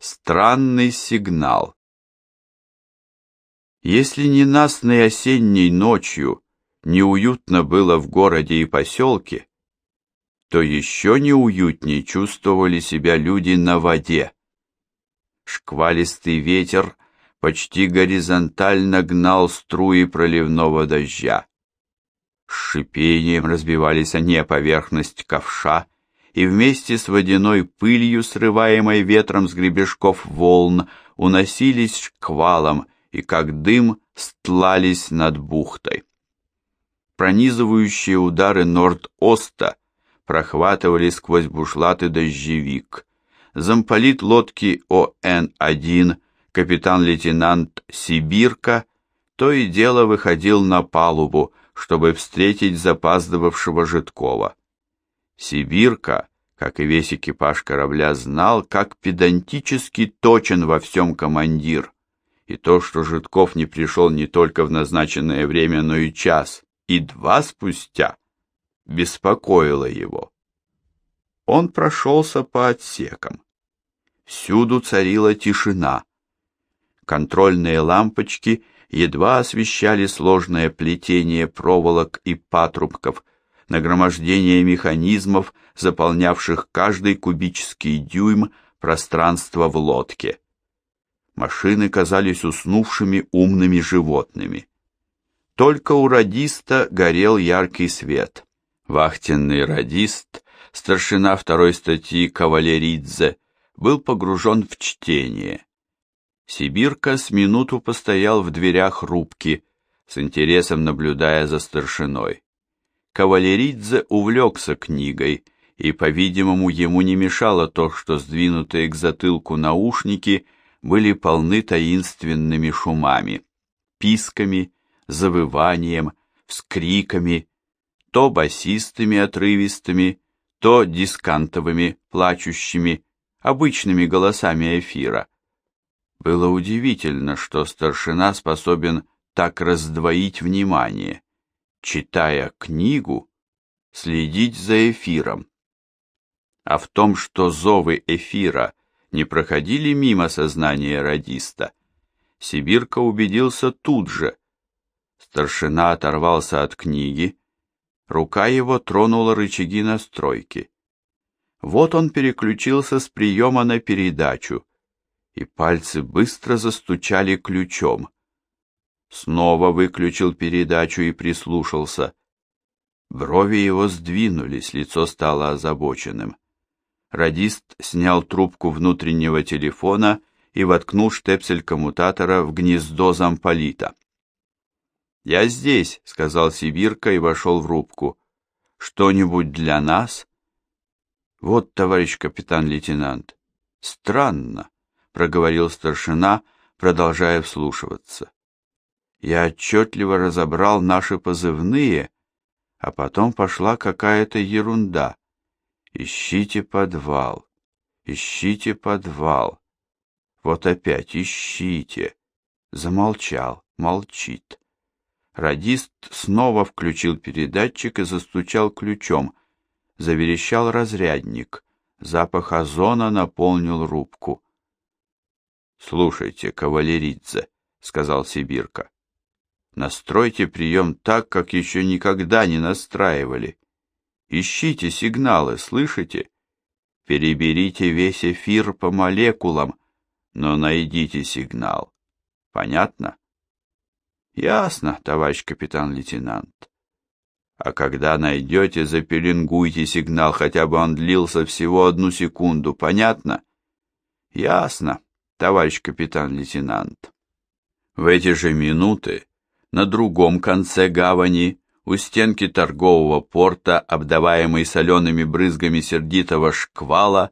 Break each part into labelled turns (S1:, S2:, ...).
S1: Странный сигнал. Если ненастной осенней ночью неуютно было в городе и поселке, то еще неуютнее чувствовали себя люди на воде. Шквалистый ветер почти горизонтально гнал струи проливного дождя. С шипением разбивались они о поверхность ковша, и вместе с водяной пылью, срываемой ветром с гребешков волн, уносились шквалом и, как дым, стлались над бухтой. Пронизывающие удары Норд-Оста прохватывали сквозь бушлаты дождевик. Замполит лодки ОН-1, капитан-лейтенант Сибирка, то и дело выходил на палубу, чтобы встретить запаздывавшего Житкова. Сибирка, как и весь экипаж корабля, знал, как педантически точен во всем командир, и то, что Житков не пришел не только в назначенное время, но и час, и два спустя, беспокоило его. Он прошелся по отсекам. Всюду царила тишина. Контрольные лампочки — едва освещали сложное плетение проволок и патрубков, нагромождение механизмов, заполнявших каждый кубический дюйм пространства в лодке. Машины казались уснувшими умными животными. Только у радиста горел яркий свет. Вахтенный радист, старшина второй статьи Кавалеридзе, был погружен в чтение. Сибирка с минуту постоял в дверях рубки, с интересом наблюдая за старшиной. Кавалеридзе увлекся книгой, и, по-видимому, ему не мешало то, что сдвинутые к затылку наушники были полны таинственными шумами, писками, завыванием, вскриками, то басистыми отрывистыми, то дискантовыми, плачущими, обычными голосами эфира — было удивительно, что старшина способен так раздвоить внимание, читая книгу, следить за эфиром. А в том, что зовы эфира не проходили мимо сознания радиста, Сибирка убедился тут же. Старшина оторвался от книги, рука его тронула рычаги настройки. Вот он переключился с приема на передачу, и пальцы быстро застучали ключом. Снова выключил передачу и прислушался. Брови его сдвинулись, лицо стало озабоченным. Радист снял трубку внутреннего телефона и воткнул штепсель коммутатора в гнездо замполита. «Я здесь», — сказал Сибирка и вошел в рубку. «Что-нибудь для нас?» «Вот, товарищ капитан-лейтенант, странно проговорил старшина, продолжая вслушиваться. Я отчетливо разобрал наши позывные, а потом пошла какая-то ерунда. Ищите подвал, ищите подвал. Вот опять ищите. Замолчал, молчит. Радист снова включил передатчик и застучал ключом. Заверещал разрядник. Запах озона наполнил рубку. «Слушайте, кавалеридзе», — сказал Сибирка, — «настройте прием так, как еще никогда не настраивали. Ищите сигналы, слышите? Переберите весь эфир по молекулам, но найдите сигнал. Понятно?» «Ясно, товарищ капитан-лейтенант. А когда найдете, запеленгуйте сигнал, хотя бы он длился всего одну секунду, понятно?» «Ясно», товарищ капитан-лейтенант. В эти же минуты на другом конце гавани, у стенки торгового порта, обдаваемый солеными брызгами сердитого шквала,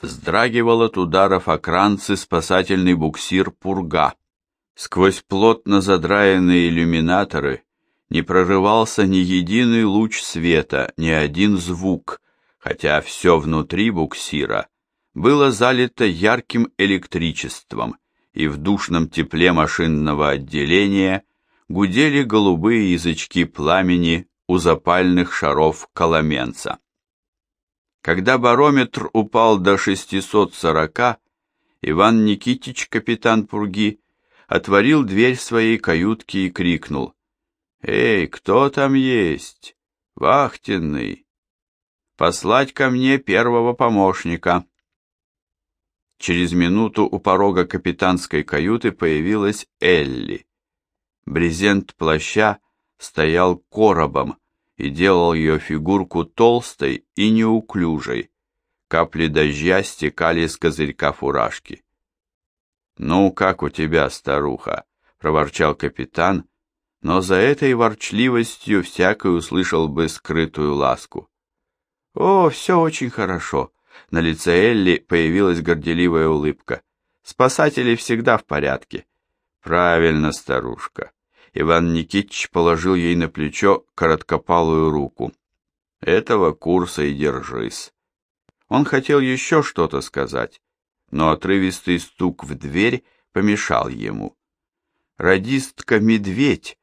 S1: вздрагивал от ударов окранцы спасательный буксир «Пурга». Сквозь плотно задраенные иллюминаторы не прорывался ни единый луч света, ни один звук, хотя все внутри буксира было залито ярким электричеством, и в душном тепле машинного отделения гудели голубые язычки пламени у запальных шаров коломенца. Когда барометр упал до 640, Иван Никитич, капитан Пурги, отворил дверь своей каютки и крикнул. «Эй, кто там есть? Вахтенный! Послать ко мне первого помощника!» Через минуту у порога капитанской каюты появилась Элли. Брезент плаща стоял коробом и делал ее фигурку толстой и неуклюжей. Капли дождя стекали с козырька фуражки. «Ну, как у тебя, старуха?» — проворчал капитан, но за этой ворчливостью всякий услышал бы скрытую ласку. «О, все очень хорошо!» На лице Элли появилась горделивая улыбка. «Спасатели всегда в порядке». «Правильно, старушка». Иван Никитич положил ей на плечо короткопалую руку. «Этого курса и держись». Он хотел еще что-то сказать, но отрывистый стук в дверь помешал ему. Радистка-медведь,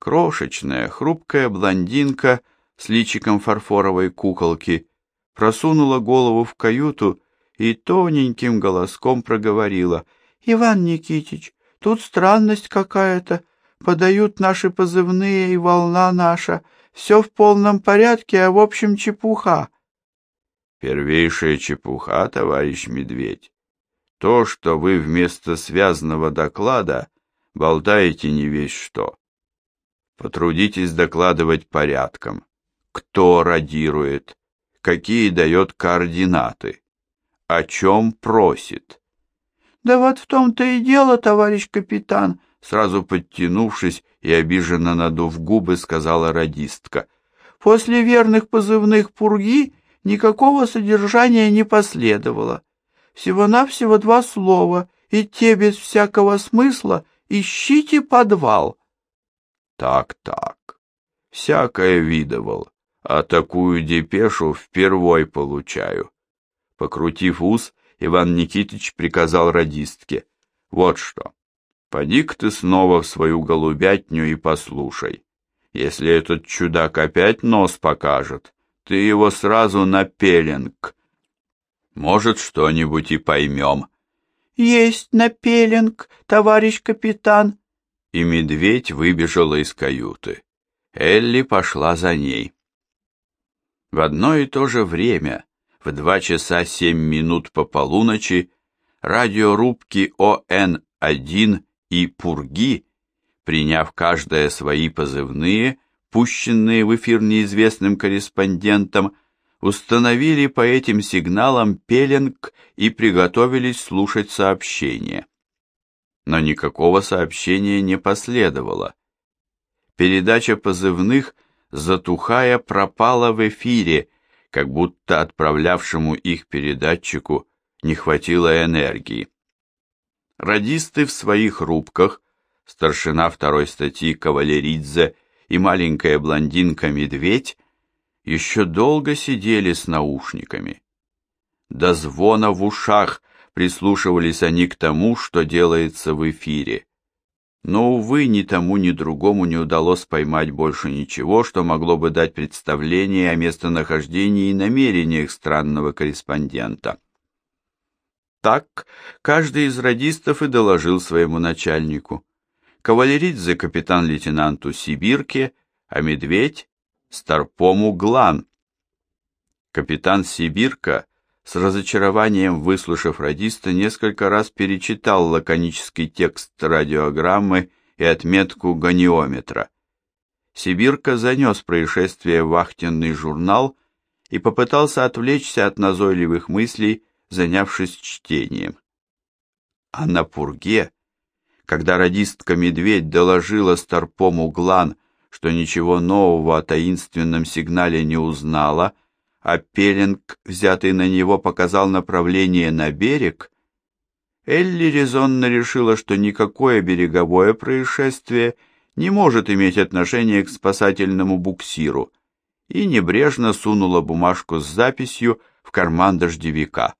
S1: крошечная, хрупкая блондинка с личиком фарфоровой куколки, просунула голову в каюту и тоненьким голоском проговорила. «Иван Никитич, тут странность какая-то. Подают наши позывные и волна наша. Все в полном порядке, а в общем чепуха». «Первейшая чепуха, товарищ Медведь. То, что вы вместо связанного доклада болтаете не весь что. Потрудитесь докладывать порядком. Кто радирует, какие дает координаты, о чем просит. Да вот в том-то и дело, товарищ капитан, сразу подтянувшись и обиженно надув губы, сказала радистка. После верных позывных пурги никакого содержания не последовало. Всего-навсего два слова, и те без всякого смысла «Ищите подвал». Так-так, всякое видывал, а такую депешу впервой получаю. Покрутив ус, Иван Никитич приказал радистке. Вот что, поди-ка ты снова в свою голубятню и послушай. Если этот чудак опять нос покажет, ты его сразу на пеленг может, что-нибудь и поймем. Есть на пеленг, товарищ капитан. И медведь выбежала из каюты. Элли пошла за ней. В одно и то же время, в два часа семь минут по полуночи, радиорубки ОН-1 и Пурги, приняв каждое свои позывные, пущенные в эфир неизвестным корреспондентом, установили по этим сигналам пеленг и приготовились слушать сообщение. Но никакого сообщения не последовало. Передача позывных, затухая, пропала в эфире, как будто отправлявшему их передатчику не хватило энергии. Радисты в своих рубках, старшина второй статьи Кавалеридзе и маленькая блондинка-медведь еще долго сидели с наушниками. До звона в ушах прислушивались они к тому, что делается в эфире. Но, увы, ни тому, ни другому не удалось поймать больше ничего, что могло бы дать представление о местонахождении и намерениях странного корреспондента. Так каждый из радистов и доложил своему начальнику. Кавалеридзе капитан-лейтенанту Сибирке, а Медведь Старпому Глан. Капитан Сибирка, с разочарованием выслушав радиста, несколько раз перечитал лаконический текст радиограммы и отметку гониометра. Сибирка занес происшествие в вахтенный журнал и попытался отвлечься от назойливых мыслей, занявшись чтением. А на пурге, когда радистка Медведь доложила Старпому Глан, что ничего нового о таинственном сигнале не узнала, а пеленг, взятый на него, показал направление на берег, Элли резонно решила, что никакое береговое происшествие не может иметь отношения к спасательному буксиру, и небрежно сунула бумажку с записью в карман дождевика.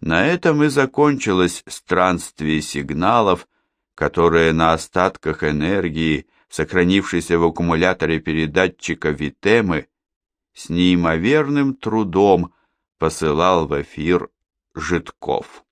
S1: На этом и закончилось странствие сигналов, которые на остатках энергии сохранившийся в аккумуляторе передатчика Витемы, с неимоверным трудом посылал в эфир Житков.